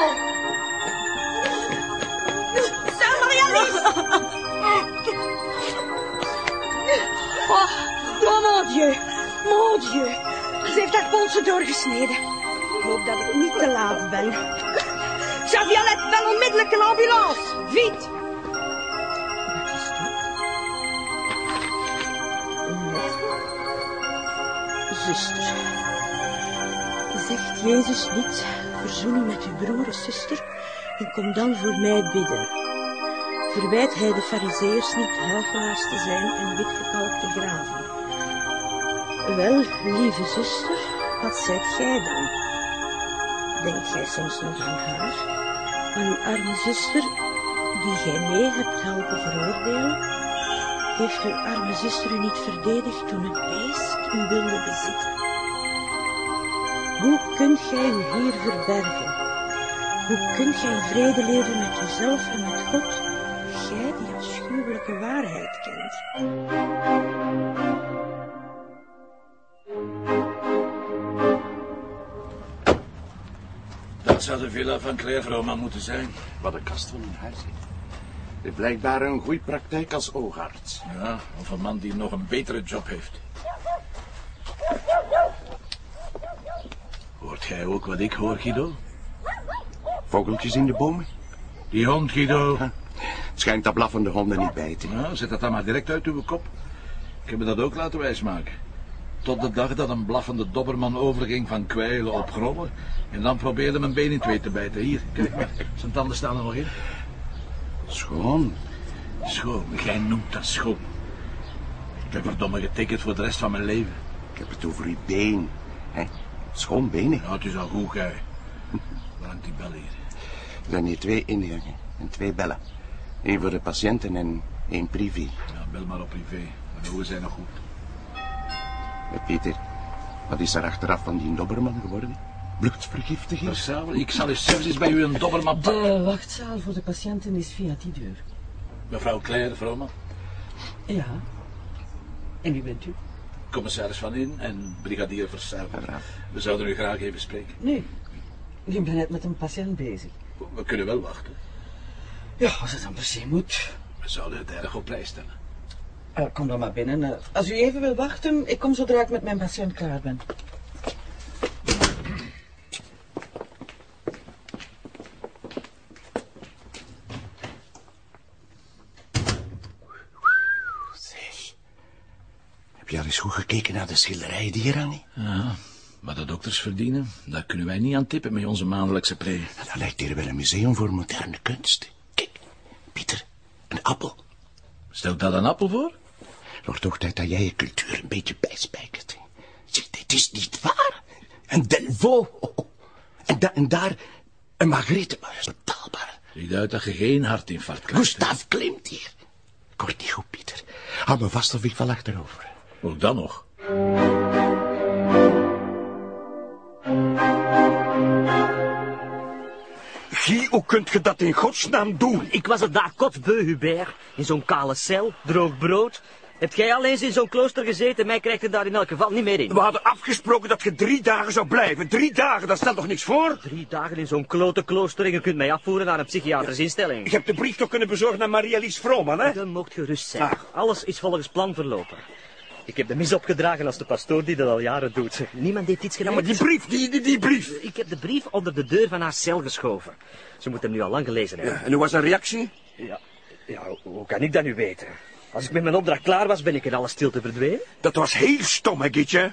Oh, Marie-Alice! Oh, oh, mon Dieu. Mon Dieu. Ze heeft haar polsen doorgesneden. Ik hoop dat ik niet te laat ben. Javialet, bel onmiddellijk een ambulance. Letter? Zuster. Zegt Jezus niet, verzoen met uw broer of zuster en kom dan voor mij bidden. Verwijt hij de fariseërs niet helfelaars te zijn en witgekalkte graven. Wel, lieve zuster, wat zijt gij dan? Denkt gij soms nog aan haar? Aan uw arme zuster, die gij mee hebt helpen veroordelen? Heeft uw arme zuster u niet verdedigd toen het beest u wilde bezitten? Hoe kunt gij u hier verbergen? Hoe kunt gij in vrede leven met uzelf en met God, gij die afschuwelijke waarheid kent? Dat zou de villa van Claire Vroma moeten zijn. Wat een kast van een huis. Heeft blijkbaar een goede praktijk als oogarts. Ja, of een man die nog een betere job heeft. Jij ook wat ik hoor, Guido? Vogeltjes in de bomen. Die hond, Guido. Het schijnt dat blaffende honden niet bijten. Nou, zet dat dan maar direct uit uw kop. Ik heb me dat ook laten wijsmaken. Tot de dag dat een blaffende dobberman overging van kwijlen op grollen. En dan probeerde mijn been in twee te bijten. Hier, kijk maar. Zijn tanden staan er nog in. Schoon. Schoon, jij noemt dat schoon. Ik heb verdomme getekend voor de rest van mijn leven. Ik heb het over uw been. Schoon benen. Nou, het is al goed, gij. Waar hangt die bel hier? Er zijn hier twee ingangen en twee bellen. Eén voor de patiënten en één privé. Ja, bel maar op privé. Mijn ogen zijn nog goed. Eh, Peter, wat is er achteraf van die dobberman geworden? Bloedvergiftiging? Ik zal eens zelfs eens bij u een dobberman pakken. De wachtzaal voor de patiënten is via die deur. Mevrouw Claire Vroma, Ja. En wie bent u? Commissaris Van In en brigadier. Braaf. We zouden u graag even spreken. Nee. Ik ben net met een patiënt bezig. We kunnen wel wachten. Ja, als het dan per se moet. We zouden het erg op prijs stellen. Eh, kom dan maar binnen. Eh, als u even wil wachten, ik kom zodra ik met mijn patiënt klaar ben. Zeg. Heb je al eens goed gekeken naar de schilderijen die hier hangen? Ja, wat de dokters verdienen, daar kunnen wij niet aan tippen met onze maandelijkse pre. Dat lijkt hier wel een museum voor moderne kunst. Kijk, Pieter, een appel. Stelt dat een appel voor? Wordt toch tijd dat jij je cultuur een beetje bijspijkert. Zeg, dit is niet waar. Een Delvaux. En, da en daar een Margrethe. Maar dat is betaalbaar. Ziet uit dat je geen hartinfarct krijgt. Gustav klimt hier. Ik word niet goed, Pieter. Hou me vast of ik val achterover. Ook dan nog. Guy, hoe kunt je dat in godsnaam doen? Ik was het daar kotsbeu, Hubert. In zo'n kale cel, droog brood. Heb jij al eens in zo'n klooster gezeten? Mij krijgt het daar in elk geval niet meer in. We hadden afgesproken dat je drie dagen zou blijven. Drie dagen, dat stelt toch niks voor? Drie dagen in zo'n klote klooster en je kunt mij afvoeren naar een psychiatrische instelling. Je hebt de brief toch kunnen bezorgen naar Maria-Lies Vrooman, hè? Dan mocht gerust zijn. Ah. Alles is volgens plan verlopen. Ik heb de mis opgedragen als de pastoor die dat al jaren doet. Niemand heeft iets gedaan. Ja, maar die brief, die, die, die brief. Ik heb de brief onder de deur van haar cel geschoven. Ze moet hem nu al lang gelezen hebben. En hoe was haar reactie? Ja, ja hoe kan ik dat nu weten? Als ik met mijn opdracht klaar was, ben ik in alle stilte verdwenen. Dat was heel stom, hè, Gietje?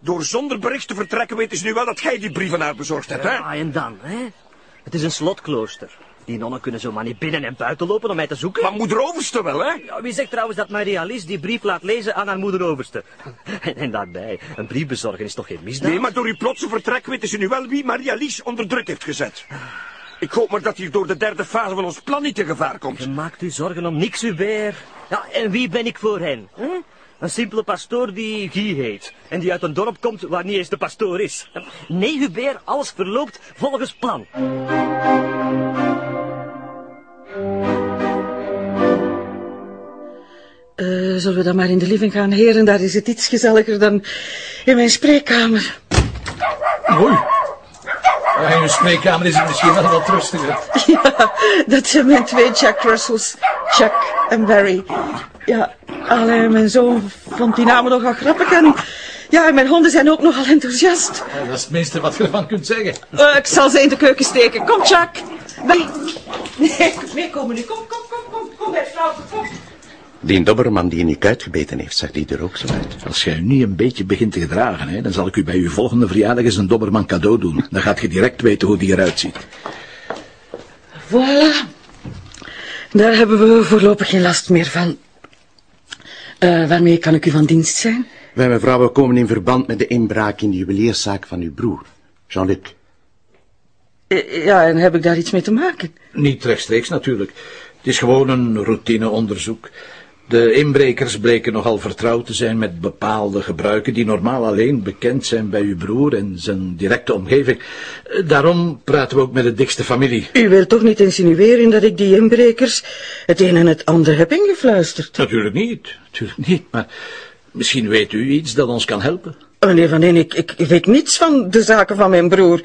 Door zonder bericht te vertrekken weten ze nu wel dat jij die brief aan haar bezorgd hebt, hè? Ja, en dan, hè? Het is een slotklooster. Die nonnen kunnen zomaar niet binnen en buiten lopen om mij te zoeken. Maar moeder Overste wel, hè? Ja, wie zegt trouwens dat Maria Lies die brief laat lezen aan haar moeder overste? En, en daarbij, een brief bezorgen is toch geen misdaad? Nee, maar door uw plotse vertrek weten ze nu wel wie Maria-Lies onder druk heeft gezet. Ik hoop maar dat hier door de derde fase van ons plan niet in gevaar komt. Je maakt u zorgen om niks, Hubert. Ja, en wie ben ik voor hen? Een simpele pastoor die Guy heet. En die uit een dorp komt waar niet eens de pastoor is. Nee, Hubert, alles verloopt volgens plan. Zullen we dan maar in de living gaan, heren? Daar is het iets gezelliger dan in mijn spreekkamer. Oei. Ja, in uw spreekkamer is het misschien wel wat rustiger. Ja, dat zijn mijn twee Jack Russells. Chuck en Barry. Ja, alleen mijn zoon vond die namen nogal grappig. En ja, en mijn honden zijn ook nogal enthousiast. Ja, dat is het minste wat je ervan kunt zeggen. Eh, ik zal ze in de keuken steken. Kom, Chuck. Nee, nee, meekomen nu. Kom, kom, kom, kom. Kom, bij vrouw. Kom. Die dobberman die in uw kuit gebeten heeft, zag die er ook zo uit. Als jij nu een beetje begint te gedragen, hè, dan zal ik u bij uw volgende verjaardag eens een dobberman cadeau doen. Dan gaat je direct weten hoe die eruit ziet. Voilà. Daar hebben we voorlopig geen last meer van. Eh, waarmee kan ik u van dienst zijn? Wij mevrouw, we komen in verband met de inbraak in de juwelierszaak van uw broer, Jean-Luc. Eh, ja, en heb ik daar iets mee te maken? Niet rechtstreeks natuurlijk. Het is gewoon een routineonderzoek. De inbrekers bleken nogal vertrouwd te zijn met bepaalde gebruiken die normaal alleen bekend zijn bij uw broer en zijn directe omgeving. Eh, Daarom praten we ook met de dikste familie. U wilt toch niet insinueren dat ik die inbrekers het een en het ander heb ingefluisterd? Natuurlijk niet, natuurlijk niet, maar misschien weet u iets dat ons kan helpen. Meneer Van Een, ik, ik weet niets van de zaken van mijn broer.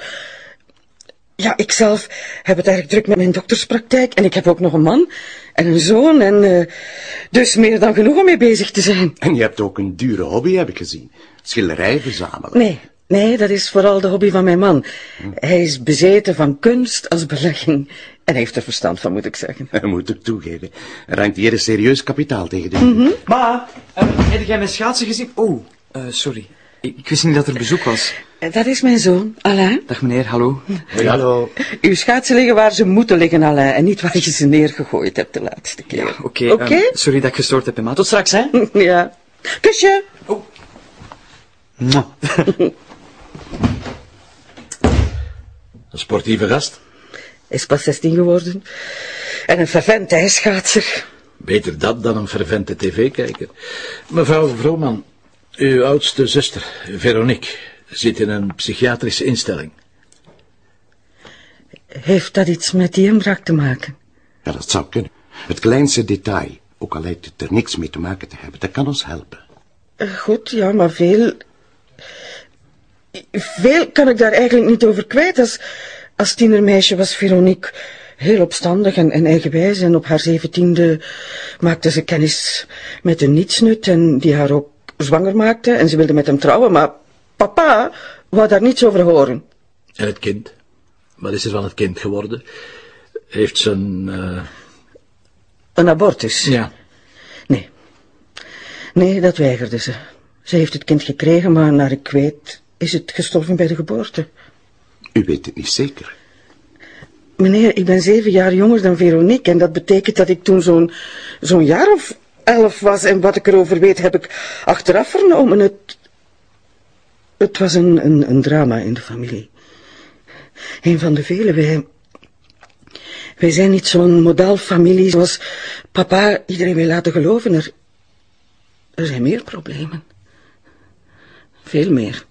Ja, ik zelf heb het erg druk met mijn dokterspraktijk en ik heb ook nog een man en een zoon en eh, dus meer dan genoeg om mee bezig te zijn. En je hebt ook een dure hobby, heb ik gezien. Schilderij verzamelen. Nee, nee, dat is vooral de hobby van mijn man. Hij is bezeten van kunst als belegging en heeft er verstand van, moet ik zeggen. Dat moet ik toegeven. Er hangt hier een serieus kapitaal tegen de Ma, eh, heb jij mijn schaatsen gezien? Oh, eh, sorry. Ik wist niet dat er bezoek was. Eh, Dat is mijn zoon, Alain. Dag meneer, hallo. Hallo. Uw schaatsen liggen waar ze moeten liggen, Alain, en niet waar je ze neergegooid hebt de laatste keer. Ja, oké. Oké? eh, sorry dat ik gestoord heb, hè, ma. Tot straks, hè. Ja. Kusje. Mwah. Een sportieve gast. Is pas 16 geworden. En een fervent ijsschaatser. Beter dat dan een fervente tv-kijker. Mevrouw Vrooman, uw oudste zuster, Veronique, zit in een psychiatrische instelling. Heeft dat iets met die inbraak te maken? Ja, dat zou kunnen. Het kleinste detail, ook al lijkt het er niks mee te maken te hebben, dat kan ons helpen. Eh, Goed, ja, maar veel... Veel kan ik daar eigenlijk niet over kwijt. Als, als tienermeisje was Veronique heel opstandig en, en eigenwijs. En op haar zeventiende maakte ze kennis met een nietsnut en die haar ook zwanger maakte. En ze wilde met hem trouwen, maar papa wou daar niets over horen. En het kind? Wat is er van het kind geworden? Heeft ze een... eh, Een abortus. Ja. Nee. Nee, dat weigerde ze. Ze heeft het kind gekregen, maar naar ik weet is het gestorven bij de geboorte. U weet het niet zeker. Meneer, ik ben zeven jaar jonger dan Veronique en dat betekent dat ik toen zo'n zo'n jaar of elf was en wat ik erover weet heb ik achteraf vernomen. Het, het was een, een, een drama in de familie. Een van de vele. Wij, wij zijn niet zo'n modelfamilie zoals papa iedereen wil laten geloven. Er, er zijn meer problemen. Veel meer.